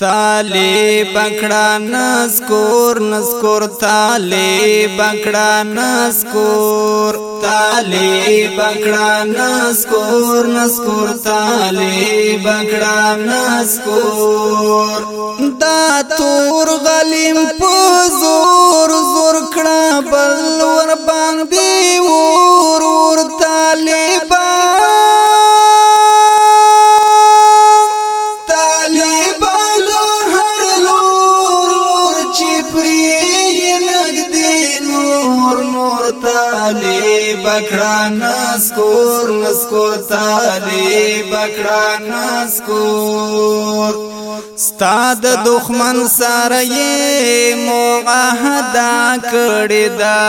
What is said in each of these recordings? تالی بکڑا نسکور نسکور تالی بکڑا نسکور تالی بکڑا نسکور نسکور تالی بکڑا نسکور دا تور غلیم پو زور زور کڑا بل ور باندې وو پری نګدې نور نور تالی بکړه نسکور نسکور تالی بکړه نسکور ستاد دخمن سره یې مو عہد کړی دا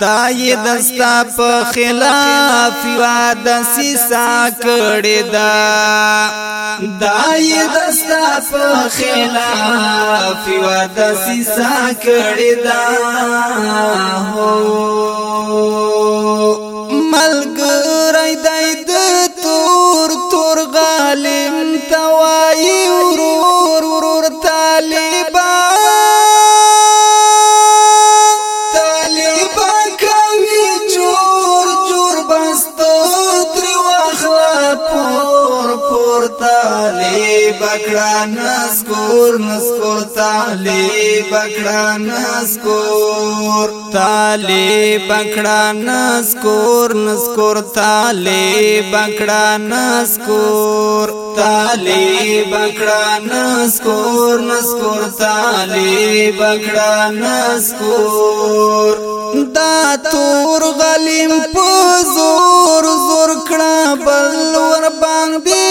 دای دستا په خلاف وعده سیسا کړی دا دای دستا په خلاف وعده سیسا کړی دا تالی بکڑا نسکور نسکور تالی بکڑا نسکور تالی بکڑا نسکور نسکور تالی بکڑا نسکور تالی بکڑا نسکور نسکور تالی بکڑا نسکور دا تور غلیم په زور زور کړه بل ور باندې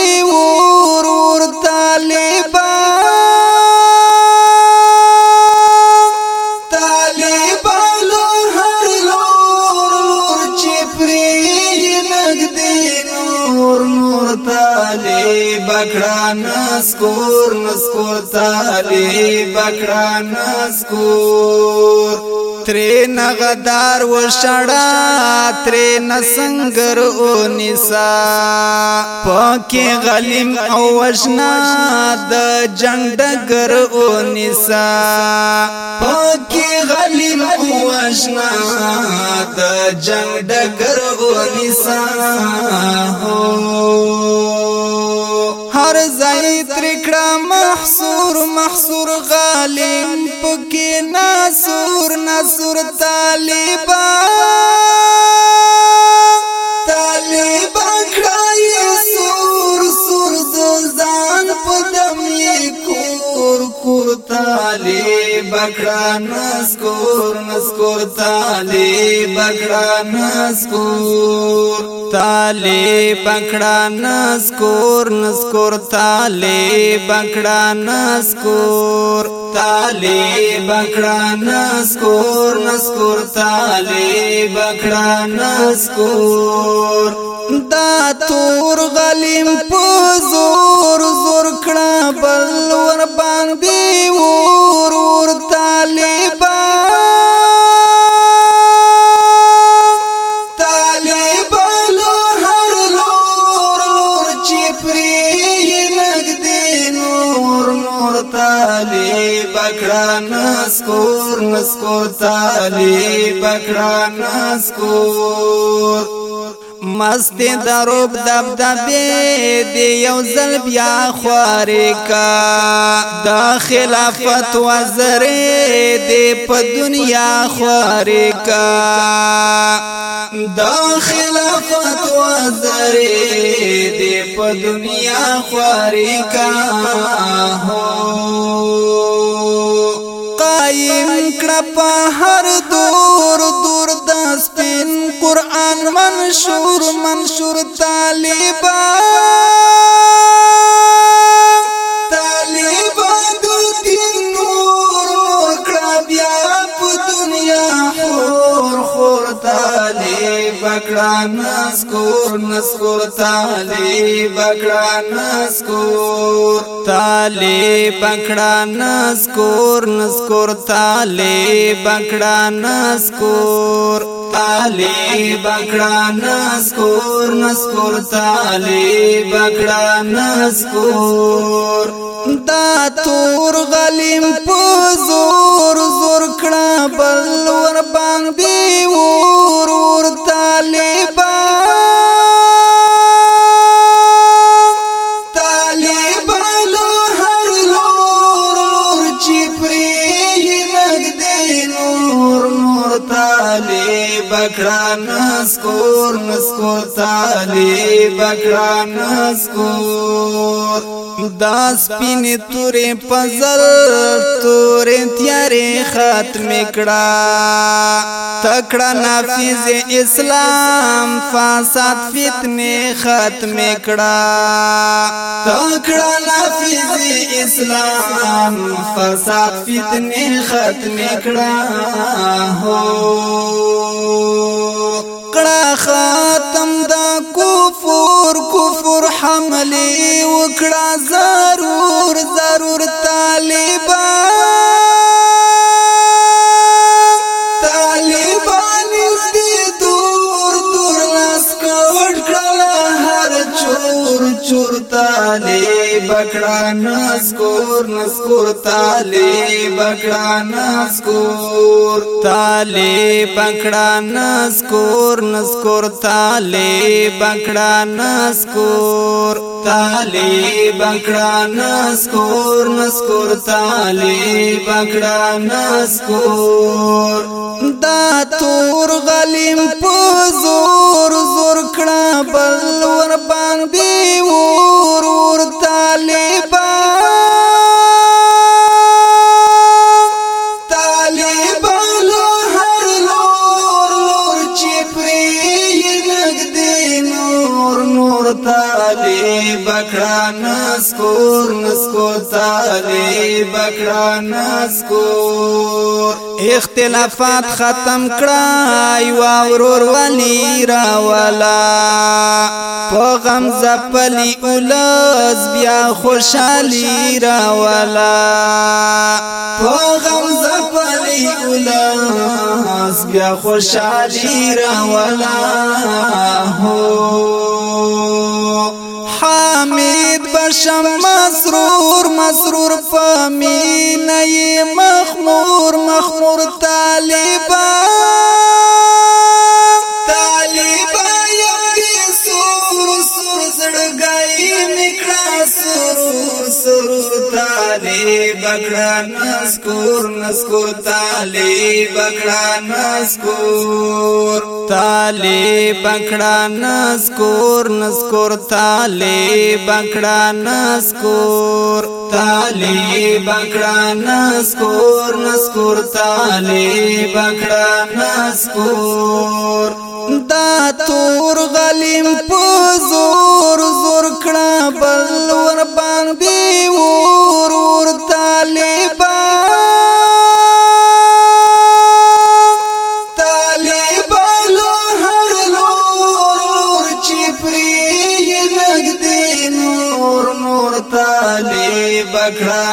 تالی بکڑا نسکور نسکور تالی بکڑا نسکور ترین غدار و شڑا ترین سنگر او نسا پاکی غلیم او وجنا د جندگر او نسا پاکی غلیم او وجنا د جندگر او نسا هر ځای تر کړه محصور محصور غالم پکې ناسور ناسور طالبان طالبان بکړه نسکور نسکور تالی بکړه نسکور تالی بکړه نسکور نسکور تالی بکړه نسکور تالی بکړه نسکور نسکور تالی بکړه نسکور دا تور غلیم په زور زور کړه بل ور باندې ور ور طالبا طالبا لو هر لور لور چې پری نګدې نور نور طالب کړه نسکور نسکور طالب کړه نسکور مستی دروب دب دبی دی یو زل بیا خواری کا دا خلافت وزری دی په دنیا خواری کا دا خلافت وزری دی په دنیا خواری کا هو قائم کړه په هر دور دور سپین قرآن منشور منشور طالبا طالبا دو دین نور کړه بیا په دنیا خور خور طالب کړه نسکور نسکور طالب کړه نسکور طالب کړه نسکور نسکور طالب کړه نسکور تالی بکڑا نسکور نسکور تالی بکڑا نسکور دا تور غلیم په زور زور کړه بل ور باندې ور ور تالی کو تالی بکران اسکور دا سپین تورې پزل تورې تیارې ختم کړه تکړه نافذ اسلام فساد فتنه ختم کړه تکړه نافذ اسلام فساد فتنه ختم کړه هو کړه خاتم دا کفر کفر حمله وکړه ضرور ضرور طالبان طالبان دې دور دور لاس کوټ کړه هر چور چور طالب بکړه نسکور نسکور تالی بکړه نسکور تالی بکړه نسکور نسکور تالی بکړه نسکور تالی بکړه نسکور نسکور تالی بکړه نسکور دا تور غلیم په زور زور کړه بل ور باندې وو طالب بکړه نسکور نسکور تاله بکړه نسکور اختلافات ختم کړه یو اورور ولی را ولا په غم زپلی اولز بیا خوشحالی را ولا په غم زپلی اولز بیا خوشحالی را ولا هو شم مسرور مسرور فامین مخمور مخمور طالبان زړګای میکړه سرور سرور تالی بکړه نسکور نسکور تالی بکړه نسکور تالی بکړه نسکور نسکور تالی بکړه نسکور تالی بکړه نسکور نسکور تالی بکړه نسکور دا تور غلیم په زور زور کړه بل ور باندې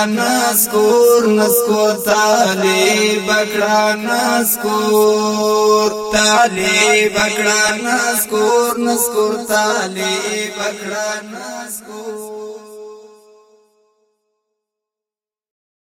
نسکور نسکور تالی بکڑا نسکور تالی بکڑا نسکور نسکور تالی بکڑا نسکور